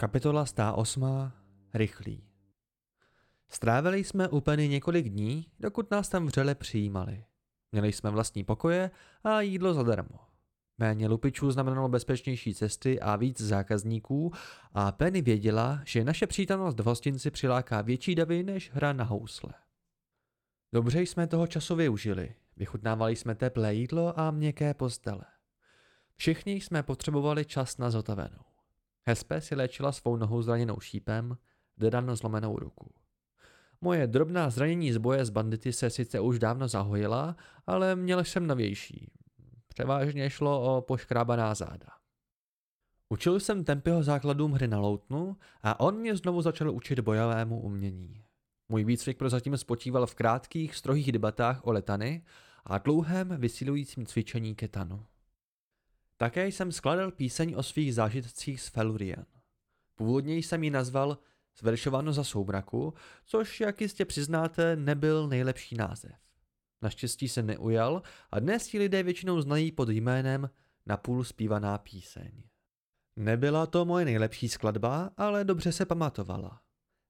Kapitola 108. Rychlý. Strávili jsme úplně několik dní, dokud nás tam vřele přijímali. Měli jsme vlastní pokoje a jídlo zadarmo. Méně lupičů znamenalo bezpečnější cesty a víc zákazníků a Penny věděla, že naše přítomnost v hostinci přiláká větší davy než hra na housle. Dobře jsme toho času využili. Vychutnávali jsme teplé jídlo a měkké postele. Všichni jsme potřebovali čas na zotavenou. Hespe si léčila svou nohu zraněnou šípem, Dedan zlomenou ruku. Moje drobná zranění z boje s bandity se sice už dávno zahojila, ale měl jsem novější. Převážně šlo o poškrábaná záda. Učil jsem Tempyho základům hry na loutnu a on mě znovu začal učit bojovému umění. Můj výcvik prozatím spočíval v krátkých, strohých debatách o letany a dlouhém vysilujícím cvičení ketanu. Také jsem skladal píseň o svých zážitcích s Felurian. Původně jsem ji nazval Zveršováno za soumraku, což, jak jistě přiznáte, nebyl nejlepší název. Naštěstí se neujal a dnes ji lidé většinou znají pod jménem Napůl zpívaná píseň. Nebyla to moje nejlepší skladba, ale dobře se pamatovala.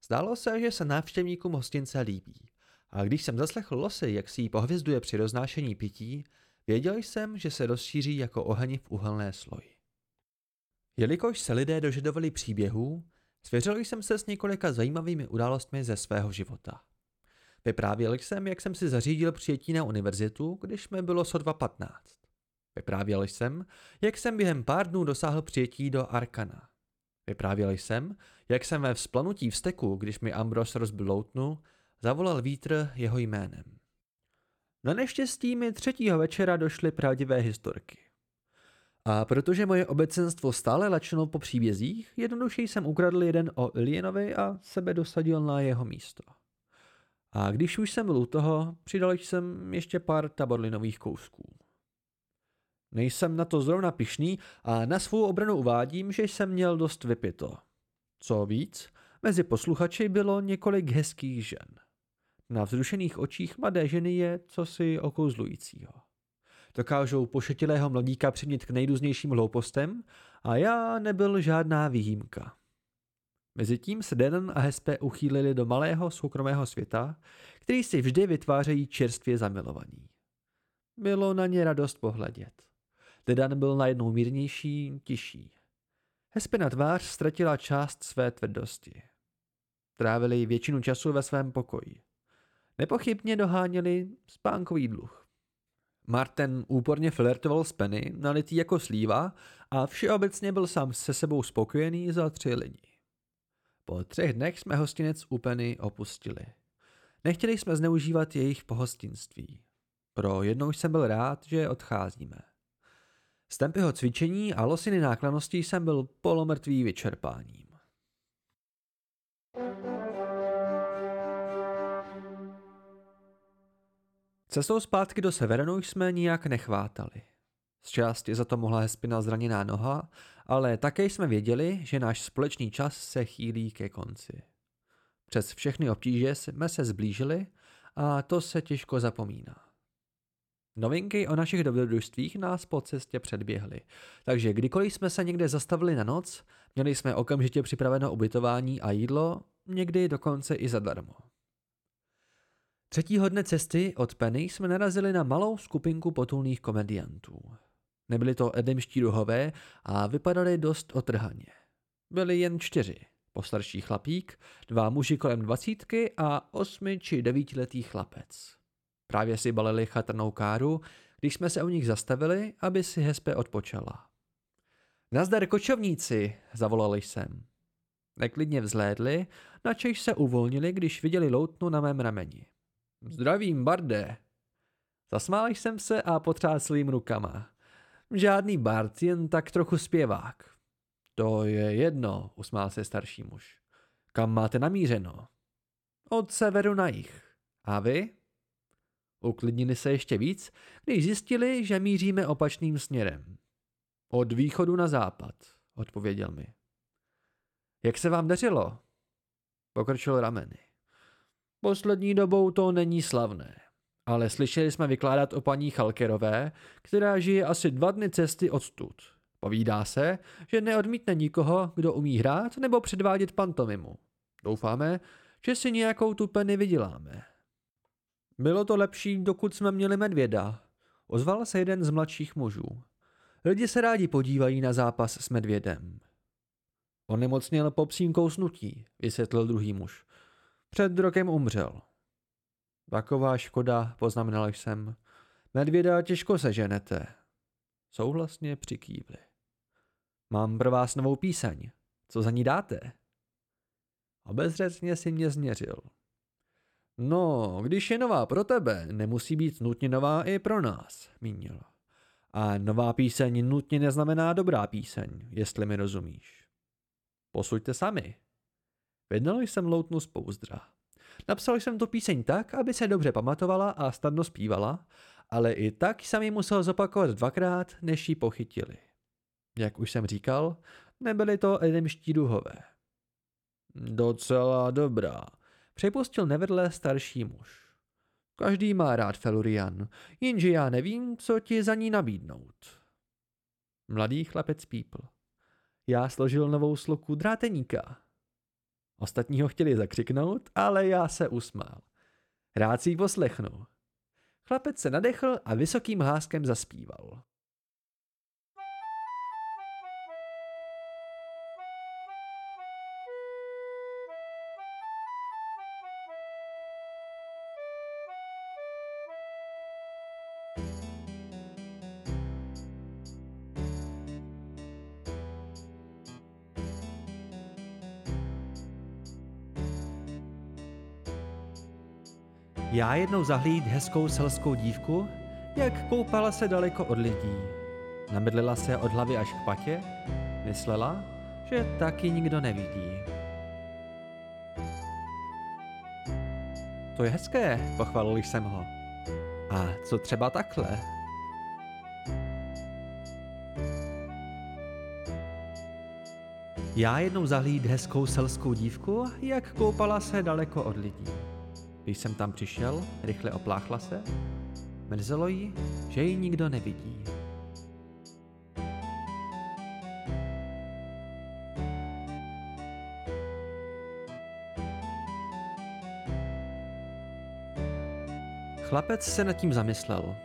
Zdálo se, že se návštěvníkům hostince líbí. A když jsem zaslechl losy, jak si ji pohvězduje při roznášení pití, Věděl jsem, že se rozšíří jako oheň v uhelné sloji. Jelikož se lidé dožadovali příběhů, svěřil jsem se s několika zajímavými událostmi ze svého života. Vyprávěl jsem, jak jsem si zařídil přijetí na univerzitu, když mi bylo sotva 15. Vyprávěl jsem, jak jsem během pár dnů dosáhl přijetí do Arkana. Vyprávěl jsem, jak jsem ve vzplanutí vsteku, když mi Ambros rozbil loutnu, zavolal vítr jeho jménem. Na neštěstí mi třetího večera došly pravdivé historky. A protože moje obecenstvo stále lačilo po příbězích, jednoduše jsem ukradl jeden o Ilienovi a sebe dosadil na jeho místo. A když už jsem byl u toho, přidal jsem ještě pár taborlinových kousků. Nejsem na to zrovna pišný a na svou obranu uvádím, že jsem měl dost vypito. Co víc, mezi posluchači bylo několik hezkých žen. Na vzrušených očích mladé ženy je cosi okouzlujícího. Dokážou pošetilého mladíka přimět k nejrůznějším hloupostem a já nebyl žádná výjimka. Mezitím se Denon a Hespe uchýlili do malého soukromého světa, který si vždy vytvářejí čerstvě zamilovaní. Bylo na ně radost pohledět. Dedan byl najednou mírnější, tišší. Hespina tvář ztratila část své tvrdosti. Trávili většinu času ve svém pokoji. Nepochybně doháněli spánkový dluh. Martin úporně flirtoval s Penny, nalitý jako slíva a všeobecně byl sám se sebou spokojený za tři lidi. Po třech dnech jsme hostinec u Penny opustili. Nechtěli jsme zneužívat jejich pohostinství. Pro jednou jsem byl rád, že odcházíme. Z tempyho cvičení a losiny nákladností jsem byl polomrtvý vyčerpáním. Cestou zpátky do Severanu jsme nijak nechvátali. Z části za to mohla Hespina zraněná noha, ale také jsme věděli, že náš společný čas se chýlí ke konci. Přes všechny obtíže jsme se zblížili a to se těžko zapomíná. Novinky o našich dobrodružstvích nás po cestě předběhly, takže kdykoliv jsme se někde zastavili na noc, měli jsme okamžitě připraveno ubytování a jídlo, někdy dokonce i zadarmo. Třetího dne cesty od Penny jsme narazili na malou skupinku potulných komediantů. Nebyli to edemští duhové a vypadali dost otrhaně. Byli jen čtyři. Postarší chlapík, dva muži kolem dvacítky a osmi či devítiletý chlapec. Právě si balili chatrnou káru, když jsme se u nich zastavili, aby si Hespe odpočala. Nazdar kočovníci, zavolali jsem. Neklidně vzlédli, načež se uvolnili, když viděli loutnu na mém rameni. Zdravím, Barde. Zasmál jsem se a potřásl jim rukama. Žádný Bart, jen tak trochu zpěvák. To je jedno, usmál se starší muž. Kam máte namířeno? Od severu na jih. A vy? Uklidnili se ještě víc, když zjistili, že míříme opačným směrem. Od východu na západ, odpověděl mi. Jak se vám dařilo? Pokrčil rameny. Poslední dobou to není slavné, ale slyšeli jsme vykládat o paní Chalkerové, která žije asi dva dny cesty odstud. Povídá se, že neodmítne nikoho, kdo umí hrát nebo předvádět pantomimu. Doufáme, že si nějakou tu peny vyděláme. Bylo to lepší, dokud jsme měli medvěda. Ozval se jeden z mladších mužů. Lidi se rádi podívají na zápas s medvědem. On nemocněl po psím kousnutí, vysvětlil druhý muž. Před rokem umřel. Taková škoda, poznamenal jsem. Medvěda těžko seženete. Souhlasně přikývli. Mám pro vás novou píseň. Co za ní dáte? Obezřetně si mě změřil. No, když je nová pro tebe, nemusí být nutně nová i pro nás, mínil. A nová píseň nutně neznamená dobrá píseň, jestli mi rozumíš. Posuďte sami. Vydnal jsem loutnu z pouzdra. Napsal jsem tu píseň tak, aby se dobře pamatovala a snadno zpívala, ale i tak jsem ji musel zopakovat dvakrát, než ji pochytili. Jak už jsem říkal, nebyli to edemští duhové. Docela dobrá, připustil nevedle starší muž. Každý má rád Felurian, jenže já nevím, co ti za ní nabídnout. Mladý chlapec pípl. Já složil novou sloku dráteníka. Ostatní ho chtěli zakřiknout, ale já se usmál. Rád si ji poslechnu. Chlapec se nadechl a vysokým hláskem zaspíval. Já jednou zahlíd hezkou selskou dívku, jak koupala se daleko od lidí. Namydlila se od hlavy až k patě, myslela, že taky nikdo nevidí. To je hezké, pochvalil jsem ho. A co třeba takhle? Já jednou zahlíd hezkou selskou dívku, jak koupala se daleko od lidí. Když jsem tam přišel, rychle opláchla se. Mrzelo jí, že ji nikdo nevidí. Chlapec se nad tím zamyslel.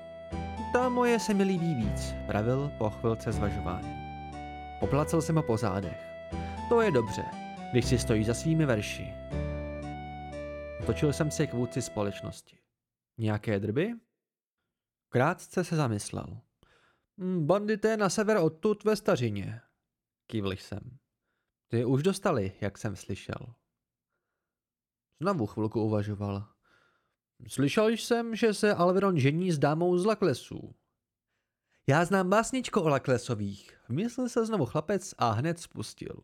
Ta moje se mi líbí víc, pravil po chvilce zvažování. Poplacel jsem ho po zádech. To je dobře, když si stojí za svými verši. Točil jsem se k vůdci společnosti. Nějaké drby? Krátce se zamyslel. Hm, bandité na sever odtud ve stařině. Kývl jsem. Ty už dostali, jak jsem slyšel. Znovu chvilku uvažoval. Slyšel jsem, že se Alveron žení s dámou z Laklesů. Já znám básničko o Laklesových, vymyslel se znovu chlapec a hned spustil.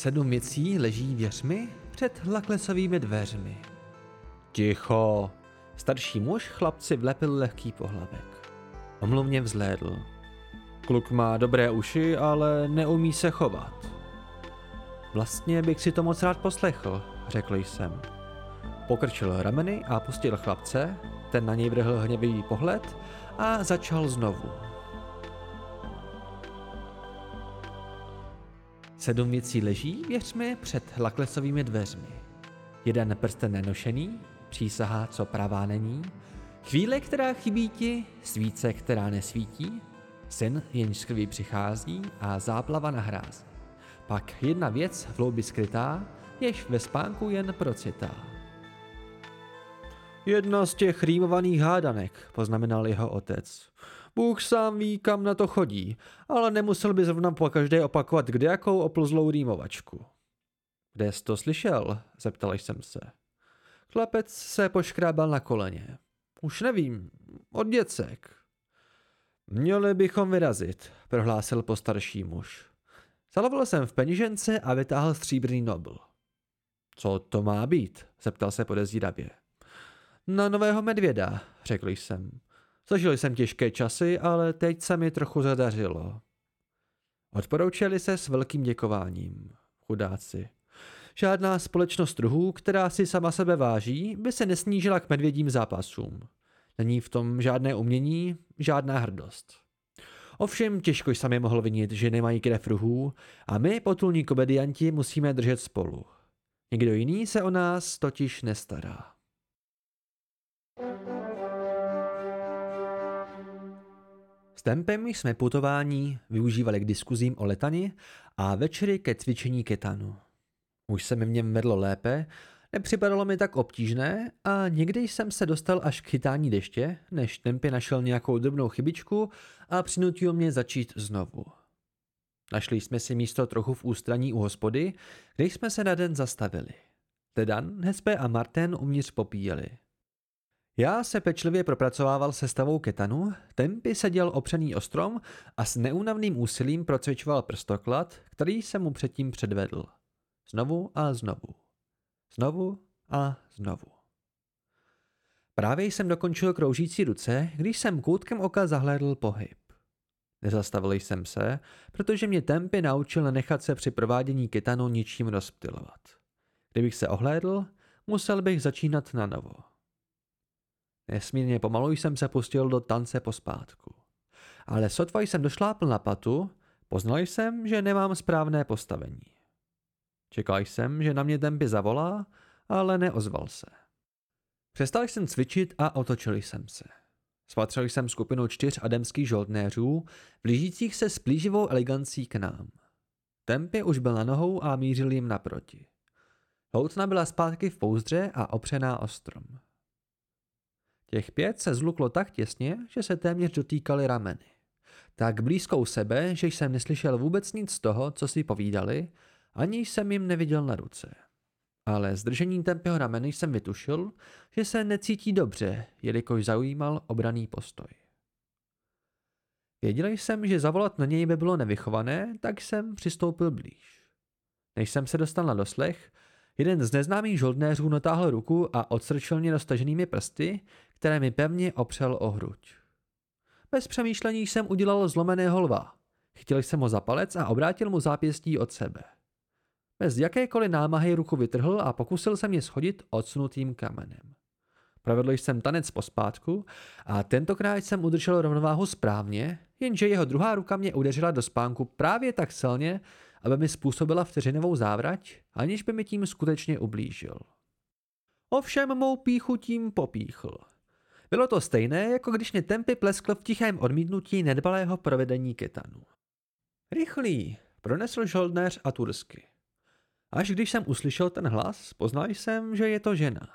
Sedm věcí leží věřmi před laklesovými dveřmi. Ticho! Starší muž chlapci vlepil lehký pohlavek. Omluvně vzlédl. Kluk má dobré uši, ale neumí se chovat. Vlastně bych si to moc rád poslechl, řekl jsem. Pokrčil rameny a pustil chlapce, ten na něj vrhl hněvý pohled a začal znovu. Sedm věcí leží, věřme, před laklesovými dveřmi. Jeden prsten nenošený, přísaha, co pravá není, chvíle, která chybí ti, svíce, která nesvítí, syn, jenž z krví přichází a záplava na hráz. Pak jedna věc v loubi skrytá, jež ve spánku jen procitá. Jedna z těch rýmovaných hádanek, poznamenal jeho otec. Bůh sám ví, kam na to chodí, ale nemusel by zrovna po každé opakovat kde jakou opluzlou rýmovačku. Kde jsi to slyšel? zeptal jsem se. Chlapec se poškrábal na koleně. Už nevím, od děcek. Měli bychom vyrazit, prohlásil postarší muž. Zalovil jsem v peněžence a vytáhl stříbrný nobl. Co to má být? zeptal se podezíravě. Na nového medvěda, řekl jsem. Zažil jsem těžké časy, ale teď se mi trochu zadařilo. Odporoučili se s velkým děkováním. Chudáci. Žádná společnost druhů, která si sama sebe váží, by se nesnížila k medvědím zápasům. Není v tom žádné umění, žádná hrdost. Ovšem těžko jsem je mohl vinit, že nemají krev ruhů a my, potulní komedianti, musíme držet spolu. Někdo jiný se o nás totiž nestará. S tempem jsme putování využívali k diskuzím o letani a večery ke cvičení ketanu. Už se mi v něm vedlo lépe, nepřipadalo mi tak obtížné a někdy jsem se dostal až k chytání deště, než tempy našel nějakou drobnou chybičku a přinutil mě začít znovu. Našli jsme si místo trochu v ústraní u hospody, kde jsme se na den zastavili. Tedan, Hespe a Martin uvnitř popíjeli. Já se pečlivě propracovával se stavou ketanu, Tempy seděl opřený o strom a s neúnavným úsilím procvičoval prstoklad, který jsem mu předtím předvedl. Znovu a znovu. Znovu a znovu. Právě jsem dokončil kroužící ruce, když jsem koutkem oka zahlédl pohyb. Nezastavil jsem se, protože mě tempy naučil nenechat se při provádění ketanu ničím rozptilovat. Kdybych se ohlédl, musel bych začínat na novo. Nesmírně pomalu jsem se pustil do tance pospátku. Ale sotva jsem došlápl na patu, poznal jsem, že nemám správné postavení. Čekal jsem, že na mě tempy zavolá, ale neozval se. Přestal jsem cvičit a otočil jsem se. Spatřil jsem skupinu čtyř ademských žoldnéřů, blížících se s plíživou elegancí k nám. Tempy už byl na nohou a mířil jim naproti. Houtna byla zpátky v pouzdře a opřená o strom. Těch pět se zluklo tak těsně, že se téměř dotýkali rameny. Tak blízko u sebe, že jsem neslyšel vůbec nic z toho, co si povídali, ani jsem jim neviděl na ruce. Ale zdržením tempého rameny jsem vytušil, že se necítí dobře, jelikož zaujímal obraný postoj. Věděl jsem, že zavolat na něj by bylo nevychované, tak jsem přistoupil blíž. Než jsem se dostal na doslech, jeden z neznámých žoldnéřů natáhl ruku a odstrčil mě dostaženými prsty, které mi pevně opřel o hruď. Bez přemýšlení jsem udělal zlomeného lva. Chytil jsem ho za palec a obrátil mu zápěstí od sebe. Bez jakékoliv námahy ruku vytrhl a pokusil se mě schodit odsunutým kamenem. Provedl jsem tanec pospátku a tentokrát jsem udržel rovnováhu správně, jenže jeho druhá ruka mě udeřila do spánku právě tak silně, aby mi způsobila vteřinovou závrať, aniž by mi tím skutečně ublížil. Ovšem mou píchu tím popíchl. Bylo to stejné, jako když mě tempy pleskl v tichém odmítnutí nedbalého provedení ketanu. Rychlý, pronesl žoldnéř a tursky. Až když jsem uslyšel ten hlas, poznal jsem, že je to žena.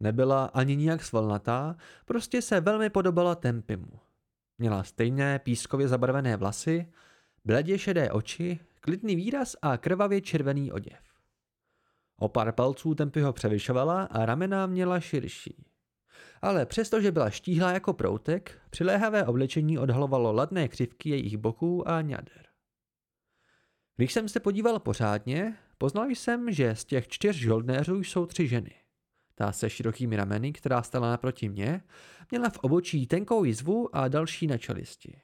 Nebyla ani nijak svalnatá, prostě se velmi podobala Tempimu. Měla stejné pískově zabarvené vlasy, bledě šedé oči, klidný výraz a krvavě červený oděv. O pár palců Tempyho převyšovala a ramena měla širší. Ale přestože byla štíhlá jako proutek, přiléhavé oblečení odhalovalo ladné křivky jejich boků a ňader. Když jsem se podíval pořádně, Poznal jsem, že z těch čtyř žoldnéřů jsou tři ženy. Ta se širokými rameny, která stala naproti mě, měla v obočí tenkou jizvu a další na čelisti.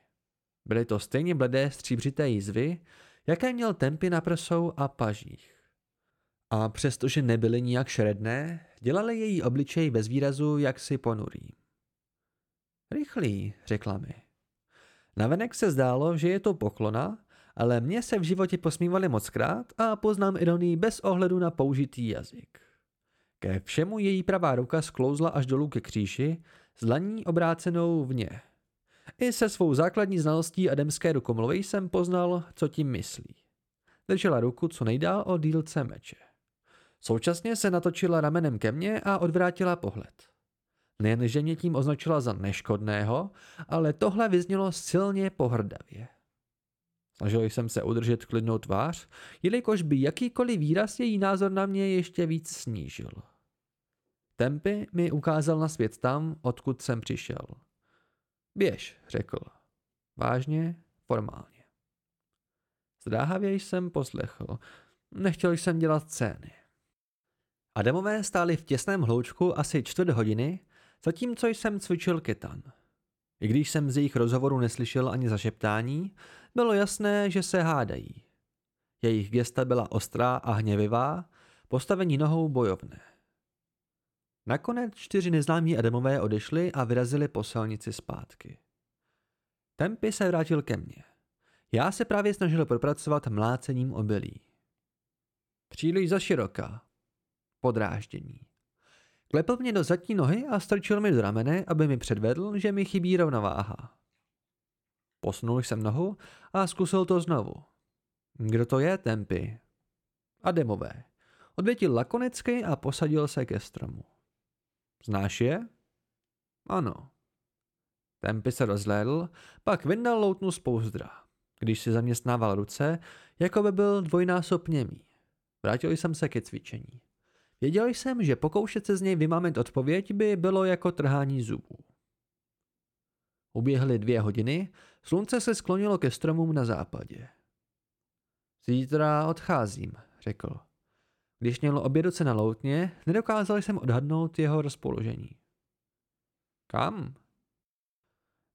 Byly to stejně bledé stříbřité jizvy, jaké měl tempy na prsou a pažích. A přestože nebyly nijak šeredné, dělali její obličej bez výrazu jaksi ponurý. Rychlý, řekla mi. Navenek se zdálo, že je to poklona, ale mě se v životě posmívali mockrát a poznám ironii bez ohledu na použitý jazyk. Ke všemu její pravá ruka sklouzla až dolů ke kříži, s dlaní obrácenou vně. I se svou základní znalostí ademské rukomluvy jsem poznal, co tím myslí. Držela ruku co nejdál o dílce meče. Současně se natočila ramenem ke mně a odvrátila pohled. Nejen, že mě tím označila za neškodného, ale tohle vyznělo silně pohrdavě. Snažil jsem se udržet klidnou tvář, jelikož by jakýkoliv výraz její názor na mě ještě víc snížil. Tempy mi ukázal na svět tam, odkud jsem přišel. Běž, řekl. Vážně, formálně. Zdráhavě jsem poslechl. Nechtěl jsem dělat scény. Adamové stáli v těsném hloučku asi čtvrt hodiny, Zatímco jsem cvičil ketan. I když jsem z jejich rozhovoru neslyšel ani zašeptání, bylo jasné, že se hádají. Jejich gesta byla ostrá a hněvivá, postavení nohou bojovné. Nakonec čtyři neznámí Adamové odešli a vyrazili po silnici zpátky. Tempy se vrátil ke mně. Já se právě snažil propracovat mlácením obilí. Příliš za široká. Podráždění. Klepl mě do zadní nohy a strčil mi do ramene, aby mi předvedl, že mi chybí rovnováha. Posunul jsem nohu a zkusil to znovu. Kdo to je, Tempy? Ademové. Odvětil lakonicky a posadil se ke stromu. Znáš je? Ano. Tempy se rozhlédl, pak vyndal loutnu z pouzdra. Když si zaměstnával ruce, jako by byl dvojnásob němý. Vrátil jsem se ke cvičení. Věděl jsem, že pokoušet se z něj vymámit odpověď by bylo jako trhání zubů. Uběhly dvě hodiny, slunce se sklonilo ke stromům na západě. Zítra odcházím, řekl. Když měl obě na loutně, nedokázal jsem odhadnout jeho rozpoložení. Kam?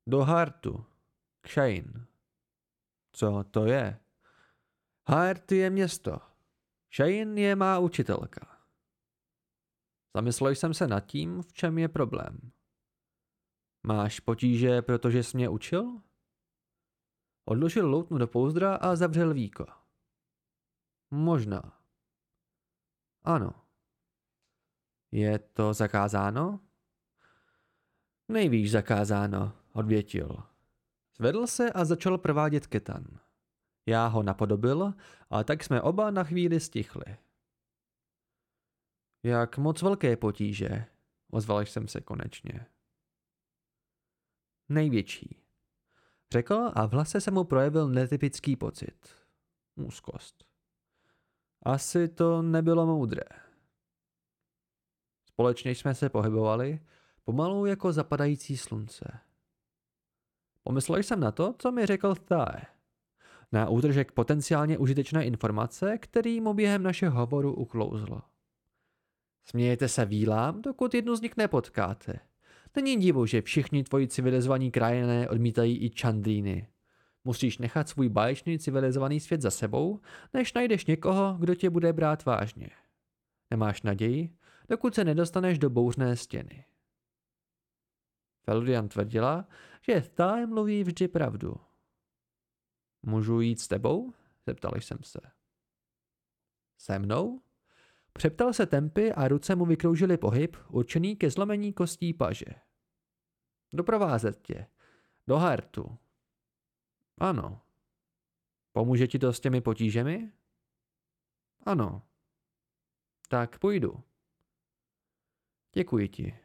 Do Hartu. K Shane. Co to je? Hart je město. Shane je má učitelka. Zamyslel jsem se nad tím, v čem je problém. Máš potíže, protože jsi mě učil? Odložil loutnu do pouzdra a zavřel víko. Možná. Ano. Je to zakázáno? Nejvíš zakázáno, odvětil. Zvedl se a začal provádět ketan. Já ho napodobil a tak jsme oba na chvíli stichli. Jak moc velké potíže, ozval jsem se konečně. Největší. Řekl a v hlase se mu projevil netypický pocit. Úzkost. Asi to nebylo moudré. Společně jsme se pohybovali, pomalu jako zapadající slunce. Pomyslel jsem na to, co mi řekl Thae. Na údržek potenciálně užitečné informace, který mu během našeho hovoru uklouzlo. Smějete se výlám, dokud jednu z nich nepotkáte. Není divu, že všichni tvoji civilizovaní krajené odmítají i čandríny. Musíš nechat svůj báječný civilizovaný svět za sebou, než najdeš někoho, kdo tě bude brát vážně. Nemáš naději, dokud se nedostaneš do bouřné stěny. Feldian tvrdila, že Thai mluví vždy pravdu. Můžu jít s tebou? Zeptal jsem se. Se mnou? Přeptal se tempy a ruce mu vykroužily pohyb, určený ke zlomení kostí paže. Doprovázet tě. Do hartu. Ano. Pomůže ti to s těmi potížemi? Ano. Tak půjdu. Děkuji ti.